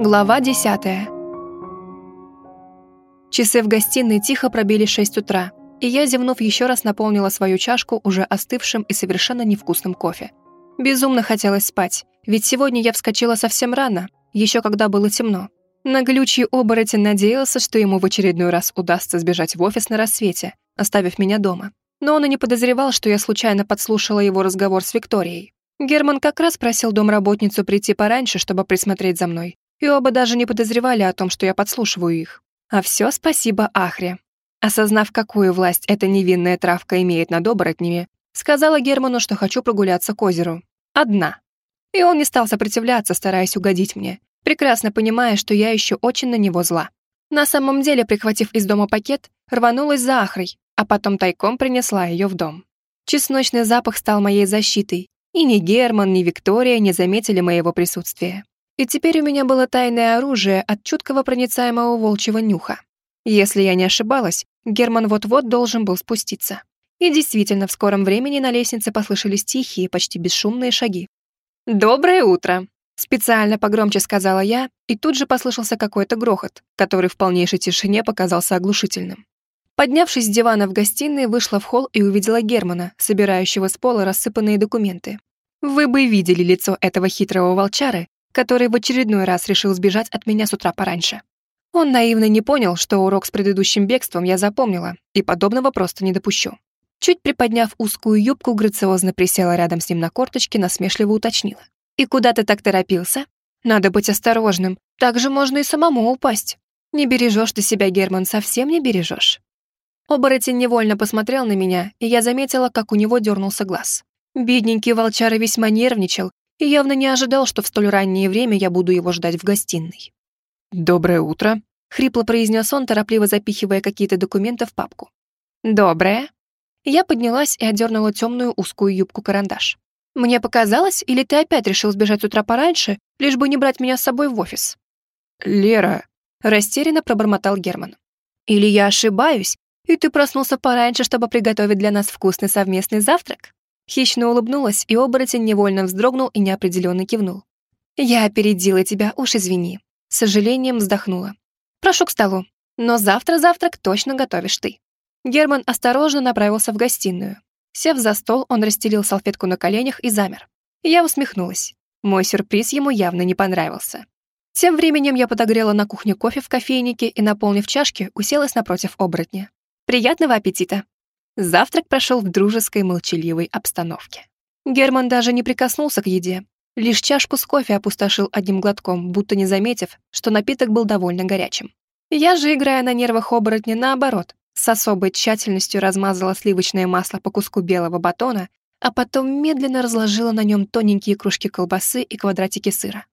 Глава десятая. Часы в гостиной тихо пробили шесть утра, и я, зевнув, еще раз наполнила свою чашку уже остывшим и совершенно невкусным кофе. Безумно хотелось спать, ведь сегодня я вскочила совсем рано, еще когда было темно. Наглючий оборотень надеялся, что ему в очередной раз удастся сбежать в офис на рассвете, оставив меня дома. Но он и не подозревал, что я случайно подслушала его разговор с Викторией. Герман как раз просил домработницу прийти пораньше, чтобы присмотреть за мной, и оба даже не подозревали о том, что я подслушиваю их. А все спасибо Ахре. Осознав, какую власть эта невинная травка имеет над оборотнями, сказала Герману, что хочу прогуляться к озеру. Одна. И он не стал сопротивляться, стараясь угодить мне, прекрасно понимая, что я еще очень на него зла. На самом деле, прихватив из дома пакет, рванулась за Ахрой, а потом тайком принесла ее в дом. Чесночный запах стал моей защитой, и ни Герман, ни Виктория не заметили моего присутствия. И теперь у меня было тайное оружие от чуткого проницаемого волчьего нюха. Если я не ошибалась, Герман вот-вот должен был спуститься. И действительно, в скором времени на лестнице послышались тихие, почти бесшумные шаги. «Доброе утро!» Специально погромче сказала я, и тут же послышался какой-то грохот, который в полнейшей тишине показался оглушительным. Поднявшись с дивана в гостиной, вышла в холл и увидела Германа, собирающего с пола рассыпанные документы. Вы бы видели лицо этого хитрого волчары, который в очередной раз решил сбежать от меня с утра пораньше. Он наивно не понял, что урок с предыдущим бегством я запомнила, и подобного просто не допущу. Чуть приподняв узкую юбку, грациозно присела рядом с ним на корточке, насмешливо уточнила. «И куда ты так торопился? Надо быть осторожным, так же можно и самому упасть. Не бережешь ты себя, Герман, совсем не бережешь». Оборотень невольно посмотрел на меня, и я заметила, как у него дернулся глаз. Бедненький волчара весьма нервничал и явно не ожидал, что в столь раннее время я буду его ждать в гостиной. «Доброе утро», — хрипло произнес он, торопливо запихивая какие-то документы в папку. «Доброе». Я поднялась и одернула темную узкую юбку-карандаш. «Мне показалось, или ты опять решил сбежать с утра пораньше, лишь бы не брать меня с собой в офис?» «Лера», — растерянно пробормотал Герман. «Или я ошибаюсь, и ты проснулся пораньше, чтобы приготовить для нас вкусный совместный завтрак?» Хищно улыбнулась, и оборотень невольно вздрогнул и неопределенно кивнул. «Я опередила тебя, уж извини». С сожалением вздохнула. «Прошу к столу. Но завтра завтрак точно готовишь ты». Герман осторожно направился в гостиную. Сев за стол, он расстелил салфетку на коленях и замер. Я усмехнулась. Мой сюрприз ему явно не понравился. Тем временем я подогрела на кухне кофе в кофейнике и, наполнив чашки, уселась напротив оборотня. «Приятного аппетита!» Завтрак прошел в дружеской молчаливой обстановке. Герман даже не прикоснулся к еде, лишь чашку с кофе опустошил одним глотком, будто не заметив, что напиток был довольно горячим. Я же, играя на нервах оборотня, наоборот, с особой тщательностью размазала сливочное масло по куску белого батона, а потом медленно разложила на нем тоненькие кружки колбасы и квадратики сыра.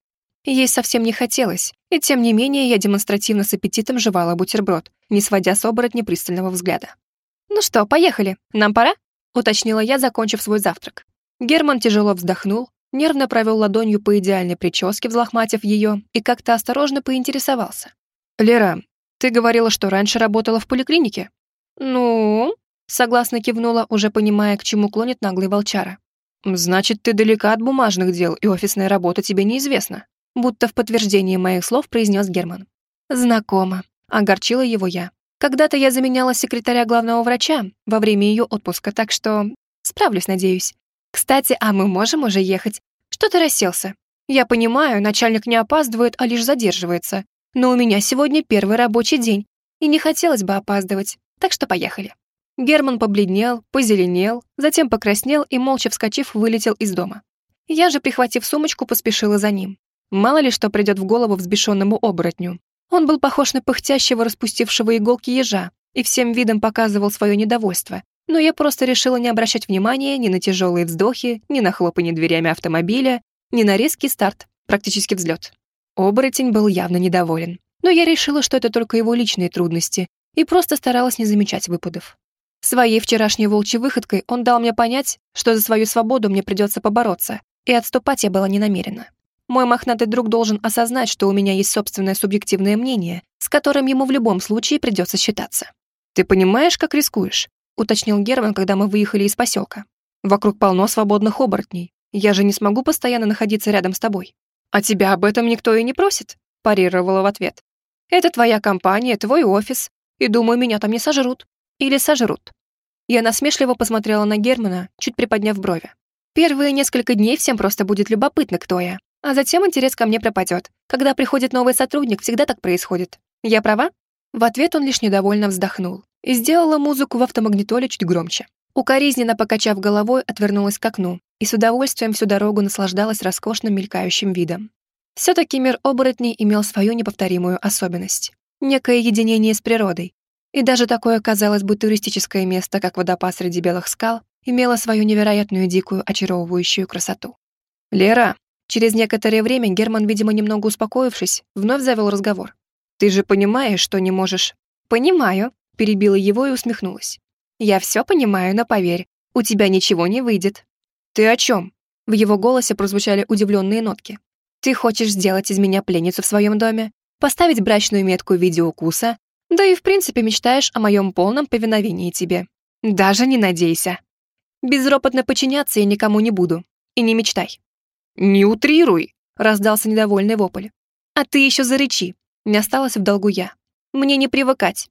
Есть совсем не хотелось, и тем не менее я демонстративно с аппетитом жевала бутерброд, не сводя с оборотня пристального взгляда. «Ну что, поехали? Нам пора?» — уточнила я, закончив свой завтрак. Герман тяжело вздохнул, нервно провел ладонью по идеальной прическе, взлохматив ее, и как-то осторожно поинтересовался. «Лера, ты говорила, что раньше работала в поликлинике?» «Ну?» — согласно кивнула, уже понимая, к чему клонит наглый волчара. «Значит, ты далека от бумажных дел, и офисная работа тебе неизвестна», будто в подтверждение моих слов произнес Герман. «Знакомо», — огорчила его я. Когда-то я заменяла секретаря главного врача во время ее отпуска, так что справлюсь, надеюсь. Кстати, а мы можем уже ехать? Что ты расселся? Я понимаю, начальник не опаздывает, а лишь задерживается. Но у меня сегодня первый рабочий день, и не хотелось бы опаздывать, так что поехали. Герман побледнел, позеленел, затем покраснел и, молча вскочив, вылетел из дома. Я же, прихватив сумочку, поспешила за ним. Мало ли что придет в голову взбешенному оборотню. Он был похож на пыхтящего, распустившего иголки ежа и всем видом показывал свое недовольство, но я просто решила не обращать внимания ни на тяжелые вздохи, ни на хлопанье дверями автомобиля, ни на резкий старт, практически взлет. Оборотень был явно недоволен, но я решила, что это только его личные трудности, и просто старалась не замечать выпадов. Своей вчерашней волчьей выходкой он дал мне понять, что за свою свободу мне придется побороться, и отступать я была не намерена. Мой мохнатый друг должен осознать, что у меня есть собственное субъективное мнение, с которым ему в любом случае придется считаться. «Ты понимаешь, как рискуешь?» — уточнил Герман, когда мы выехали из поселка. «Вокруг полно свободных оборотней. Я же не смогу постоянно находиться рядом с тобой. А тебя об этом никто и не просит», — парировала в ответ. «Это твоя компания, твой офис, и, думаю, меня там не сожрут. Или сожрут». Я насмешливо посмотрела на Германа, чуть приподняв брови. Первые несколько дней всем просто будет любопытно, кто я. А затем интерес ко мне пропадет. Когда приходит новый сотрудник, всегда так происходит. Я права? В ответ он лишь недовольно вздохнул и сделала музыку в автомагнитоле чуть громче. Укоризненно покачав головой, отвернулась к окну и с удовольствием всю дорогу наслаждалась роскошным мелькающим видом. Все-таки мир оборотней имел свою неповторимую особенность. Некое единение с природой. И даже такое, казалось бы, туристическое место, как водопад среди белых скал, имело свою невероятную дикую очаровывающую красоту. «Лера!» Через некоторое время Герман, видимо, немного успокоившись, вновь завел разговор. «Ты же понимаешь, что не можешь...» «Понимаю», — перебила его и усмехнулась. «Я все понимаю, но поверь, у тебя ничего не выйдет». «Ты о чем?» В его голосе прозвучали удивленные нотки. «Ты хочешь сделать из меня пленницу в своем доме, поставить брачную метку в виде укуса, да и в принципе мечтаешь о моем полном повиновении тебе. Даже не надейся. Безропотно подчиняться я никому не буду. И не мечтай». «Не утрируй!» — раздался недовольный вопль. «А ты еще зарычи. Не осталось в долгу я. Мне не привыкать.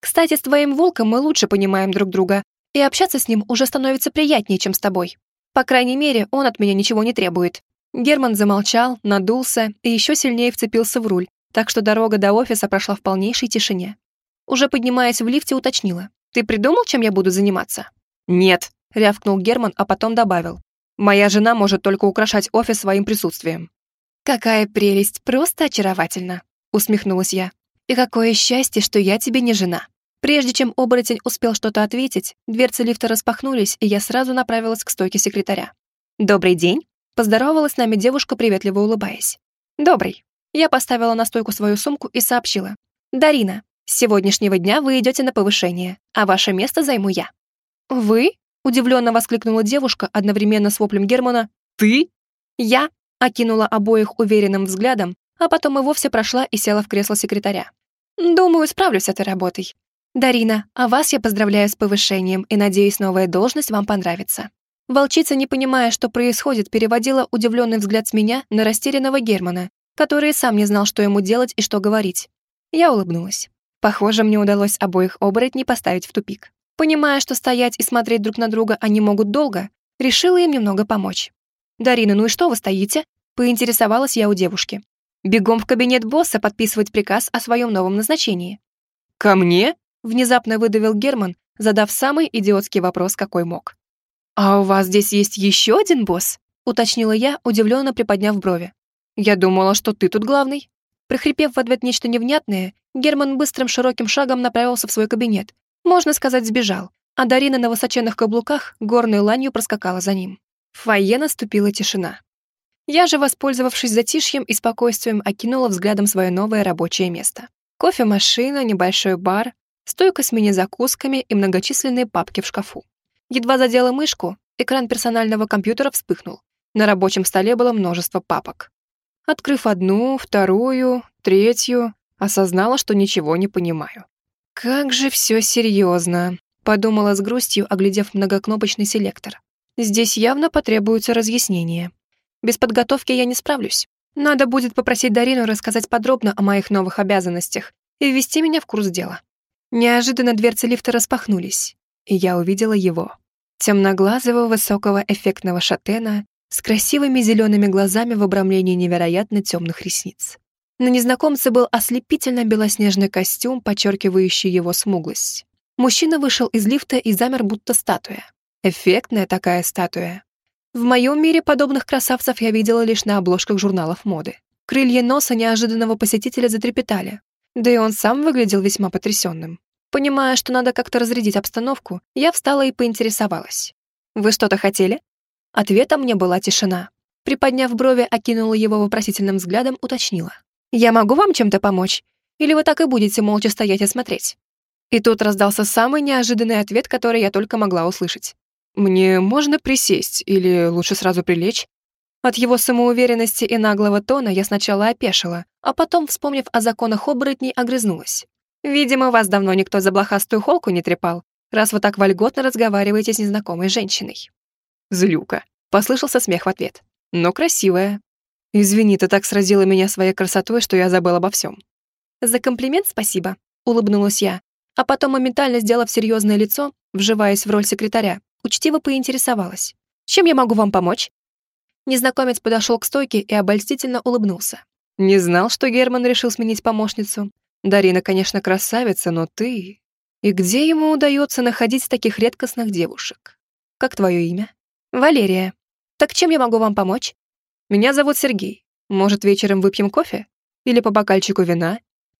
Кстати, с твоим волком мы лучше понимаем друг друга, и общаться с ним уже становится приятнее, чем с тобой. По крайней мере, он от меня ничего не требует». Герман замолчал, надулся и еще сильнее вцепился в руль, так что дорога до офиса прошла в полнейшей тишине. Уже поднимаясь в лифте, уточнила. «Ты придумал, чем я буду заниматься?» «Нет», — рявкнул Герман, а потом добавил. «Моя жена может только украшать офис своим присутствием». «Какая прелесть, просто очаровательно!» усмехнулась я. «И какое счастье, что я тебе не жена». Прежде чем оборотень успел что-то ответить, дверцы лифта распахнулись, и я сразу направилась к стойке секретаря. «Добрый день!» — поздоровалась с нами девушка, приветливо улыбаясь. «Добрый!» Я поставила на стойку свою сумку и сообщила. «Дарина, с сегодняшнего дня вы идете на повышение, а ваше место займу я». «Вы?» — удивленно воскликнула девушка, одновременно с воплем Германа. «Ты?» «Я?» — окинула обоих уверенным взглядом, а потом и вовсе прошла и села в кресло секретаря. «Думаю, справлюсь с этой работой. Дарина, а вас я поздравляю с повышением и надеюсь, новая должность вам понравится». Волчица, не понимая, что происходит, переводила удивленный взгляд с меня на растерянного Германа, который сам не знал, что ему делать и что говорить. Я улыбнулась. Похоже, мне удалось обоих оборотней поставить в тупик. Понимая, что стоять и смотреть друг на друга они могут долго, решила им немного помочь. «Дарина, ну и что вы стоите?» — поинтересовалась я у девушки. Бегом в кабинет босса подписывать приказ о своем новом назначении. «Ко мне?» — внезапно выдавил Герман, задав самый идиотский вопрос, какой мог. «А у вас здесь есть еще один босс?» — уточнила я, удивленно приподняв брови. «Я думала, что ты тут главный». Прихрипев в ответ нечто невнятное, Герман быстрым широким шагом направился в свой кабинет. Можно сказать, сбежал, а Дарина на высоченных каблуках горной ланью проскакала за ним. В фойе наступила тишина. Я же, воспользовавшись затишьем и спокойствием, окинула взглядом свое новое рабочее место. Кофемашина, небольшой бар, стойка с мини-закусками и многочисленные папки в шкафу. Едва задела мышку, экран персонального компьютера вспыхнул. На рабочем столе было множество папок. Открыв одну, вторую, третью, осознала, что ничего не понимаю. «Как же все серьезно», — подумала с грустью, оглядев многокнопочный селектор. «Здесь явно потребуются разъяснения». Без подготовки я не справлюсь. Надо будет попросить Дарину рассказать подробно о моих новых обязанностях и ввести меня в курс дела. Неожиданно дверцы лифта распахнулись, и я увидела его. Темноглазого, высокого, эффектного шатена с красивыми зелеными глазами в обрамлении невероятно темных ресниц. На незнакомце был ослепительно белоснежный костюм, подчеркивающий его смуглость. Мужчина вышел из лифта и замер, будто статуя. Эффектная такая статуя, в моем мире подобных красавцев я видела лишь на обложках журналов моды. Крылья носа неожиданного посетителя затрепетали, да и он сам выглядел весьма потрясенным. Понимая, что надо как-то разрядить обстановку, я встала и поинтересовалась. «Вы что-то хотели?» Ответом мне была тишина. Приподняв брови, окинула его вопросительным взглядом, уточнила. «Я могу вам чем-то помочь? Или вы так и будете молча стоять и смотреть?» И тут раздался самый неожиданный ответ, который я только могла услышать. «Мне можно присесть или лучше сразу прилечь?» От его самоуверенности и наглого тона я сначала опешила, а потом, вспомнив о законах оборотней, огрызнулась. «Видимо, вас давно никто за блохастую холку не трепал, раз вы так вольготно разговариваете с незнакомой женщиной». «Злюка», — послышался смех в ответ. «Но красивая». Извини, ты так сразила меня своей красотой, что я забыл обо всем. За комплимент спасибо, улыбнулась я, а потом, моментально сделав серьезное лицо, вживаясь в роль секретаря, учтиво поинтересовалась. «Чем я могу вам помочь?» Незнакомец подошел к стойке и обольстительно улыбнулся. «Не знал, что Герман решил сменить помощницу. Дарина, конечно, красавица, но ты... И где ему удается находить таких редкостных девушек? Как твое имя?» «Валерия. Так чем я могу вам помочь?» Меня зовут Сергей. Может, вечером выпьем кофе? Или по бокальчику вина?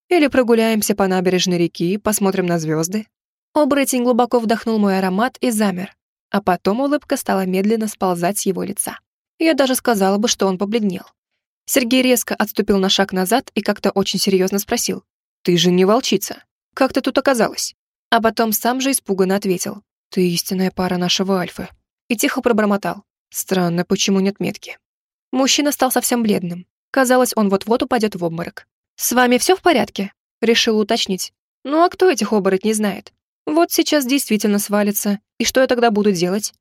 Или прогуляемся по набережной реки, посмотрим на звезды?» Оборотень глубоко вдохнул мой аромат и замер, а потом улыбка стала медленно сползать с его лица. Я даже сказала бы, что он побледнел. Сергей резко отступил на шаг назад и как-то очень серьезно спросил. «Ты же не волчица. Как ты тут оказалась?» А потом сам же испуганно ответил. «Ты истинная пара нашего Альфы». И тихо пробормотал. «Странно, почему нет метки?» Мужчина стал совсем бледным. Казалось, он вот-вот упадет в обморок. «С вами все в порядке?» Решил уточнить. «Ну а кто этих оборот знает? Вот сейчас действительно свалится. И что я тогда буду делать?»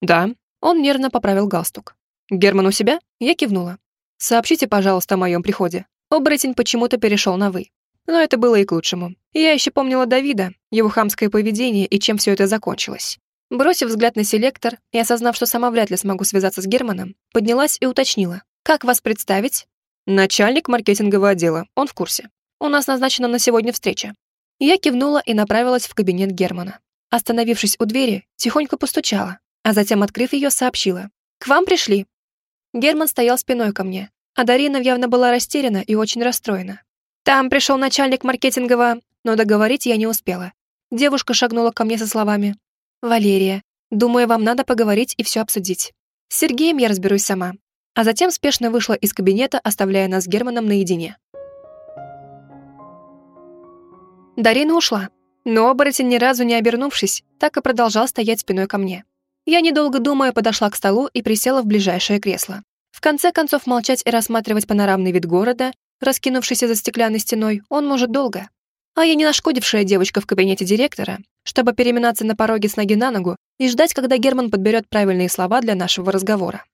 «Да». Он нервно поправил галстук. «Герман у себя?» Я кивнула. «Сообщите, пожалуйста, о моем приходе». Оборотень почему-то перешел на «вы». Но это было и к лучшему. Я еще помнила Давида, его хамское поведение и чем все это закончилось. Бросив взгляд на селектор и осознав, что сама вряд ли смогу связаться с Германом, поднялась и уточнила. «Как вас представить?» «Начальник маркетингового отдела. Он в курсе. У нас назначена на сегодня встреча». Я кивнула и направилась в кабинет Германа. Остановившись у двери, тихонько постучала, а затем, открыв ее, сообщила. «К вам пришли». Герман стоял спиной ко мне, а Дарина явно была растеряна и очень расстроена. Там пришел начальник маркетингового, но договорить я не успела. Девушка шагнула ко мне со словами «Валерия, думаю, вам надо поговорить и все обсудить. С Сергеем я разберусь сама». А затем спешно вышла из кабинета, оставляя нас с Германом наедине. Дарина ушла, но оборотень, ни разу не обернувшись, так и продолжал стоять спиной ко мне. Я, недолго думая, подошла к столу и присела в ближайшее кресло. В конце концов, молчать и рассматривать панорамный вид города, раскинувшийся за стеклянной стеной, он может долго. А я не нашкодившая девочка в кабинете директора, чтобы переминаться на пороге с ноги на ногу и ждать, когда Герман подберет правильные слова для нашего разговора.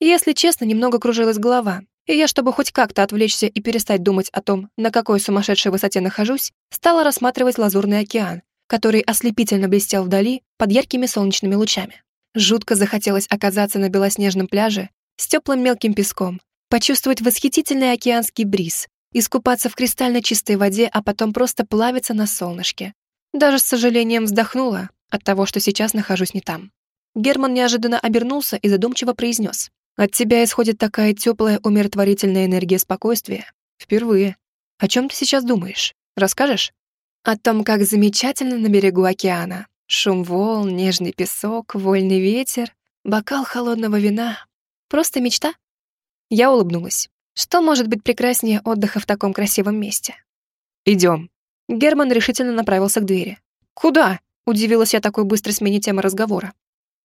Если честно, немного кружилась голова, и я, чтобы хоть как-то отвлечься и перестать думать о том, на какой сумасшедшей высоте нахожусь, стала рассматривать лазурный океан, который ослепительно блестел вдали под яркими солнечными лучами. Жутко захотелось оказаться на белоснежном пляже с теплым мелким песком, почувствовать восхитительный океанский бриз, искупаться в кристально чистой воде, а потом просто плавиться на солнышке. Даже с сожалением вздохнула от того, что сейчас нахожусь не там. Герман неожиданно обернулся и задумчиво произнес. «От тебя исходит такая теплая, умиротворительная энергия спокойствия. Впервые. О чем ты сейчас думаешь? Расскажешь?» «О том, как замечательно на берегу океана. Шум волн, нежный песок, вольный ветер, бокал холодного вина. Просто мечта?» Я улыбнулась. Что может быть прекраснее отдыха в таком красивом месте? Идем. Герман решительно направился к двери. Куда? Удивилась я такой быстрой смене темы разговора.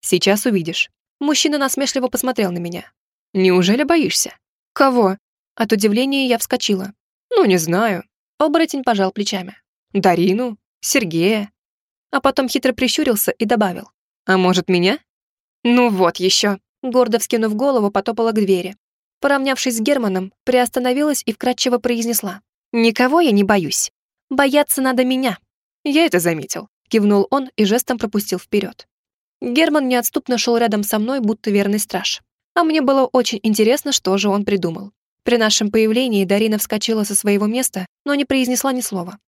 Сейчас увидишь. Мужчина насмешливо посмотрел на меня. Неужели боишься? Кого? От удивления я вскочила. Ну, не знаю. Оборотень пожал плечами. Дарину? Сергея? А потом хитро прищурился и добавил. А может, меня? Ну вот еще. Гордо вскинув голову, потопала к двери, Поравнявшись с Германом, приостановилась и вкратчиво произнесла. «Никого я не боюсь. Бояться надо меня». «Я это заметил», — кивнул он и жестом пропустил вперед. Герман неотступно шел рядом со мной, будто верный страж. А мне было очень интересно, что же он придумал. При нашем появлении Дарина вскочила со своего места, но не произнесла ни слова.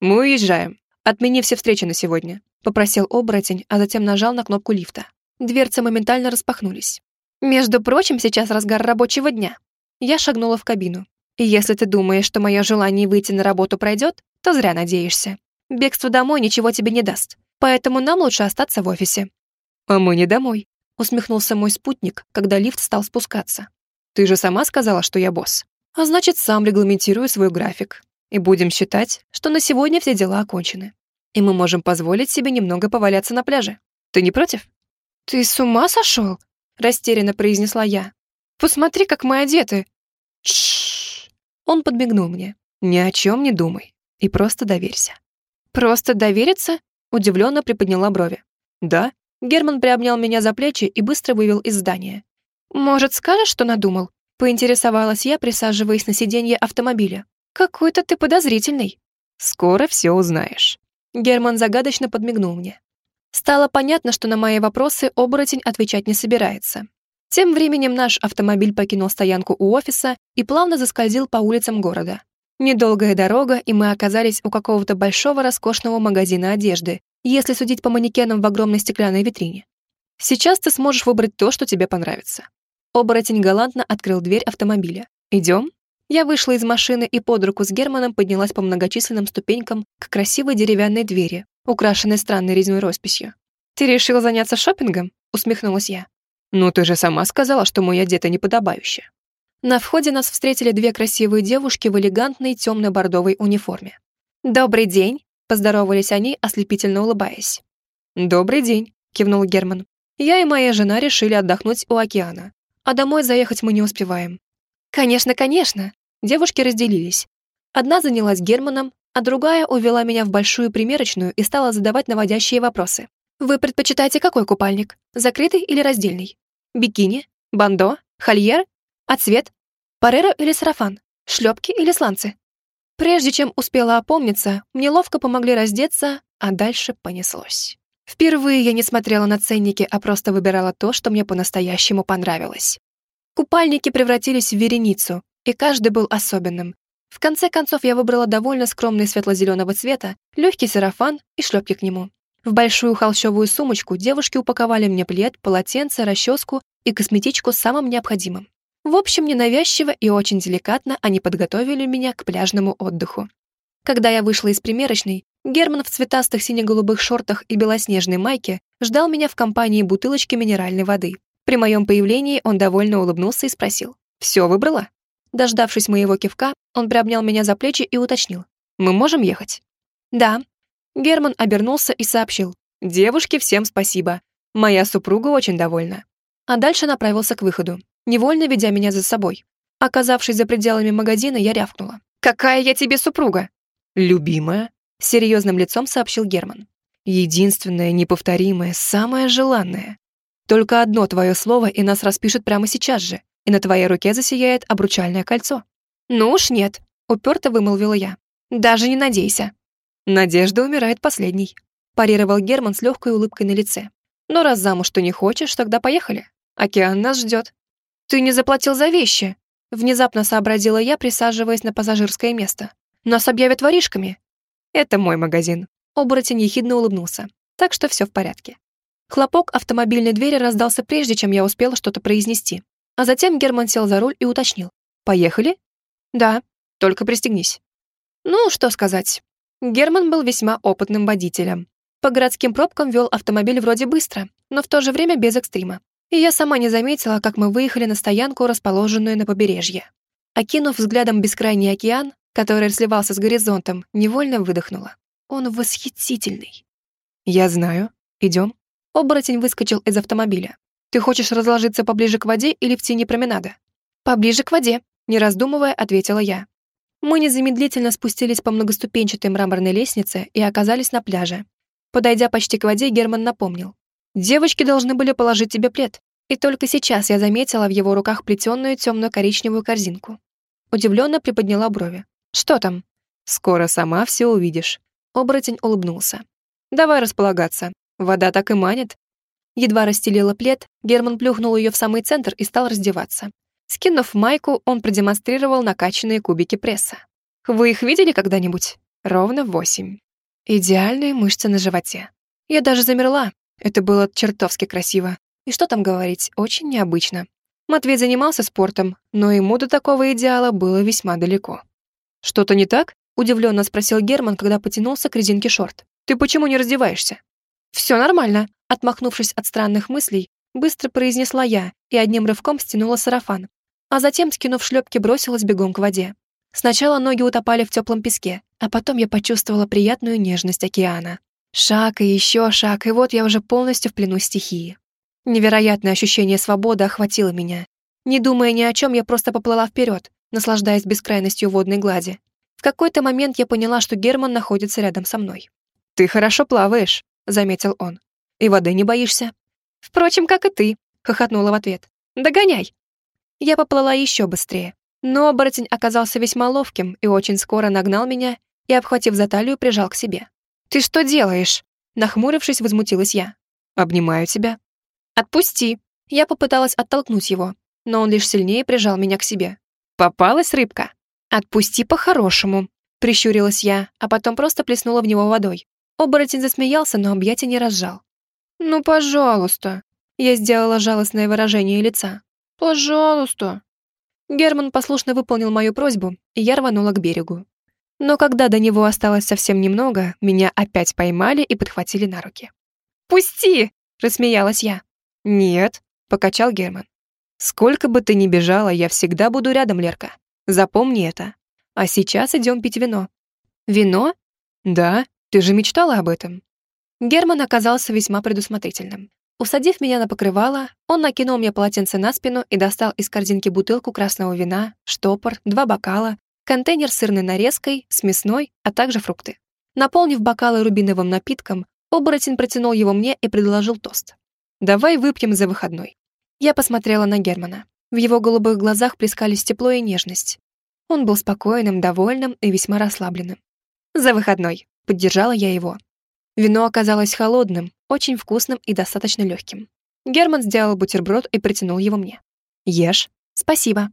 «Мы уезжаем. Отмени все встречи на сегодня», — попросил оборотень, а затем нажал на кнопку лифта. Дверцы моментально распахнулись. Между прочим, сейчас разгар рабочего дня. Я шагнула в кабину. И если ты думаешь, что мое желание выйти на работу пройдет, то зря надеешься. Бегство домой ничего тебе не даст. Поэтому нам лучше остаться в офисе. А мы не домой, усмехнулся мой спутник, когда лифт стал спускаться. Ты же сама сказала, что я босс. А значит, сам регламентирую свой график. И будем считать, что на сегодня все дела окончены. И мы можем позволить себе немного поваляться на пляже. Ты не против? Ты с ума сошел? Растерянно произнесла я. «Посмотри, как мы одеты!» Чш. Он подмигнул мне. «Ни о чем не думай и просто доверься». «Просто довериться?» Удивленно приподняла брови. «Да». Герман приобнял меня за плечи и быстро вывел из здания. «Может, скажешь, что надумал? Поинтересовалась я, присаживаясь на сиденье автомобиля. «Какой-то ты подозрительный». «Скоро все узнаешь». Герман загадочно подмигнул мне. Стало понятно, что на мои вопросы оборотень отвечать не собирается. Тем временем наш автомобиль покинул стоянку у офиса и плавно заскользил по улицам города. Недолгая дорога, и мы оказались у какого-то большого роскошного магазина одежды, если судить по манекенам в огромной стеклянной витрине. Сейчас ты сможешь выбрать то, что тебе понравится. Оборотень галантно открыл дверь автомобиля. «Идем?» Я вышла из машины и под руку с Германом поднялась по многочисленным ступенькам к красивой деревянной двери, украшенной странной резной росписью. «Ты решил заняться шопингом?» — усмехнулась я. «Ну, ты же сама сказала, что мой одета неподобающе». На входе нас встретили две красивые девушки в элегантной темно-бордовой униформе. «Добрый день!» — поздоровались они, ослепительно улыбаясь. «Добрый день!» — кивнул Герман. «Я и моя жена решили отдохнуть у океана, а домой заехать мы не успеваем». «Конечно, конечно!» Девушки разделились. Одна занялась Германом, а другая увела меня в большую примерочную и стала задавать наводящие вопросы. «Вы предпочитаете какой купальник? Закрытый или раздельный? Бикини? Бандо? Хольер? А цвет? Пареро или сарафан? Шлепки или сланцы?» Прежде чем успела опомниться, мне ловко помогли раздеться, а дальше понеслось. Впервые я не смотрела на ценники, а просто выбирала то, что мне по-настоящему понравилось. Купальники превратились в вереницу, и каждый был особенным. В конце концов я выбрала довольно скромный светло-зеленого цвета, легкий сарафан и шлепки к нему. В большую холщовую сумочку девушки упаковали мне плед, полотенце, расческу и косметичку с самым необходимым. В общем, ненавязчиво и очень деликатно они подготовили меня к пляжному отдыху. Когда я вышла из примерочной, Герман в цветастых сине-голубых шортах и белоснежной майке ждал меня в компании бутылочки минеральной воды. При моем появлении он довольно улыбнулся и спросил. «Все выбрала?» Дождавшись моего кивка, он приобнял меня за плечи и уточнил. «Мы можем ехать?» «Да». Герман обернулся и сообщил. «Девушки, всем спасибо. Моя супруга очень довольна». А дальше направился к выходу, невольно ведя меня за собой. Оказавшись за пределами магазина, я рявкнула. «Какая я тебе супруга?» «Любимая», — серьезным лицом сообщил Герман. «Единственная, неповторимая, самая желанная. Только одно твое слово, и нас распишет прямо сейчас же и на твоей руке засияет обручальное кольцо». «Ну уж нет», — уперто вымолвила я. «Даже не надейся». «Надежда умирает последней», — парировал Герман с легкой улыбкой на лице. «Но раз замуж ты не хочешь, тогда поехали. Океан нас ждет». «Ты не заплатил за вещи», — внезапно сообразила я, присаживаясь на пассажирское место. «Нас объявят воришками». «Это мой магазин», — оборотень ехидно улыбнулся. «Так что все в порядке». Хлопок автомобильной двери раздался прежде, чем я успела что-то произнести. А затем Герман сел за руль и уточнил. «Поехали?» «Да, только пристегнись». Ну, что сказать. Герман был весьма опытным водителем. По городским пробкам вел автомобиль вроде быстро, но в то же время без экстрима. И я сама не заметила, как мы выехали на стоянку, расположенную на побережье. Окинув взглядом бескрайний океан, который сливался с горизонтом, невольно выдохнула. Он восхитительный. «Я знаю. Идем». Оборотень выскочил из автомобиля. Ты хочешь разложиться поближе к воде или в тени променада? Поближе к воде, не раздумывая, ответила я. Мы незамедлительно спустились по многоступенчатой мраморной лестнице и оказались на пляже. Подойдя почти к воде, Герман напомнил. «Девочки должны были положить тебе плед». И только сейчас я заметила в его руках плетеную темно-коричневую корзинку. Удивленно приподняла брови. «Что там?» «Скоро сама все увидишь». Оборотень улыбнулся. «Давай располагаться. Вода так и манит. Едва расстелила плед, Герман плюхнул ее в самый центр и стал раздеваться. Скинув майку, он продемонстрировал накачанные кубики пресса. «Вы их видели когда-нибудь?» Ровно восемь. Идеальные мышцы на животе. Я даже замерла. Это было чертовски красиво. И что там говорить, очень необычно. Матвей занимался спортом, но ему до такого идеала было весьма далеко. «Что-то не так?» — удивленно спросил Герман, когда потянулся к резинке шорт. «Ты почему не раздеваешься?» «Все нормально», — отмахнувшись от странных мыслей, быстро произнесла я и одним рывком стянула сарафан, а затем, скинув шлепки, бросилась бегом к воде. Сначала ноги утопали в теплом песке, а потом я почувствовала приятную нежность океана. Шаг и еще шаг, и вот я уже полностью в плену стихии. Невероятное ощущение свободы охватило меня. Не думая ни о чем, я просто поплыла вперед, наслаждаясь бескрайностью водной глади. В какой-то момент я поняла, что Герман находится рядом со мной. «Ты хорошо плаваешь», заметил он. «И воды не боишься?» «Впрочем, как и ты», — хохотнула в ответ. «Догоняй!» Я поплыла еще быстрее, но оборотень оказался весьма ловким и очень скоро нагнал меня и, обхватив за талию, прижал к себе. «Ты что делаешь?» Нахмурившись, возмутилась я. «Обнимаю тебя». «Отпусти!» Я попыталась оттолкнуть его, но он лишь сильнее прижал меня к себе. «Попалась рыбка?» «Отпусти по-хорошему», — прищурилась я, а потом просто плеснула в него водой. Оборотень засмеялся, но объятия не разжал. «Ну, пожалуйста!» Я сделала жалостное выражение лица. «Пожалуйста!» Герман послушно выполнил мою просьбу, и я рванула к берегу. Но когда до него осталось совсем немного, меня опять поймали и подхватили на руки. «Пусти!» — рассмеялась я. «Нет», — покачал Герман. «Сколько бы ты ни бежала, я всегда буду рядом, Лерка. Запомни это. А сейчас идем пить вино». «Вино?» «Да, ты же мечтала об этом». Герман оказался весьма предусмотрительным. Усадив меня на покрывало, он накинул мне полотенце на спину и достал из корзинки бутылку красного вина, штопор, два бокала, контейнер с сырной нарезкой, с мясной, а также фрукты. Наполнив бокалы рубиновым напитком, оборотень протянул его мне и предложил тост. «Давай выпьем за выходной». Я посмотрела на Германа. В его голубых глазах плескались тепло и нежность. Он был спокойным, довольным и весьма расслабленным. «За выходной», — поддержала я его. Вино оказалось холодным, очень вкусным и достаточно легким. Герман сделал бутерброд и протянул его мне. «Ешь». «Спасибо».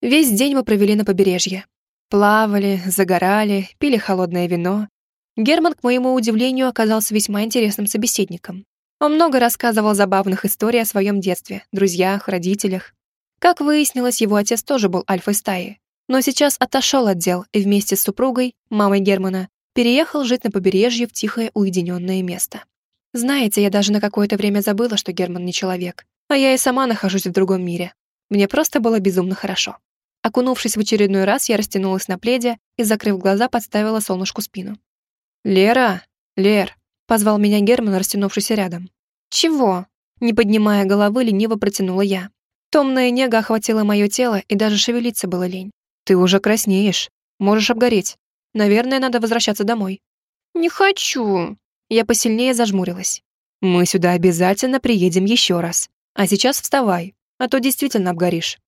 Весь день мы провели на побережье. Плавали, загорали, пили холодное вино. Герман, к моему удивлению, оказался весьма интересным собеседником. Он много рассказывал забавных историй о своем детстве, друзьях, родителях. Как выяснилось, его отец тоже был альфой стаи, но сейчас отошел от дел и вместе с супругой, мамой Германа, переехал жить на побережье в тихое уединенное место. Знаете, я даже на какое-то время забыла, что Герман не человек, а я и сама нахожусь в другом мире. Мне просто было безумно хорошо. Окунувшись в очередной раз, я растянулась на пледе и, закрыв глаза, подставила солнышку спину. «Лера! Лер!» — позвал меня Герман, растянувшийся рядом. «Чего?» — не поднимая головы, лениво протянула я. Томная нега охватила мое тело, и даже шевелиться было лень. «Ты уже краснеешь. Можешь обгореть. Наверное, надо возвращаться домой». «Не хочу». Я посильнее зажмурилась. «Мы сюда обязательно приедем еще раз. А сейчас вставай, а то действительно обгоришь».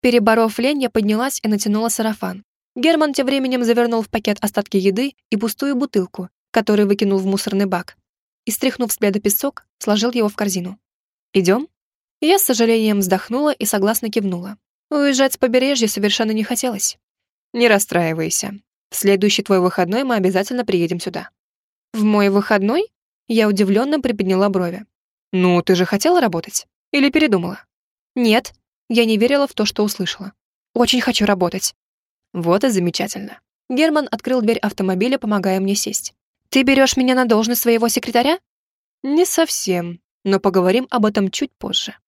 Переборов лень, я поднялась и натянула сарафан. Герман тем временем завернул в пакет остатки еды и пустую бутылку, которую выкинул в мусорный бак. И, стряхнув с пледа песок, сложил его в корзину. «Идем?» Я с сожалением вздохнула и согласно кивнула. Уезжать с побережья совершенно не хотелось. «Не расстраивайся. Следующий твой выходной мы обязательно приедем сюда». «В мой выходной?» Я удивленно приподняла брови. «Ну, ты же хотела работать? Или передумала?» «Нет», я не верила в то, что услышала. «Очень хочу работать». Вот и замечательно. Герман открыл дверь автомобиля, помогая мне сесть. «Ты берешь меня на должность своего секретаря?» «Не совсем, но поговорим об этом чуть позже».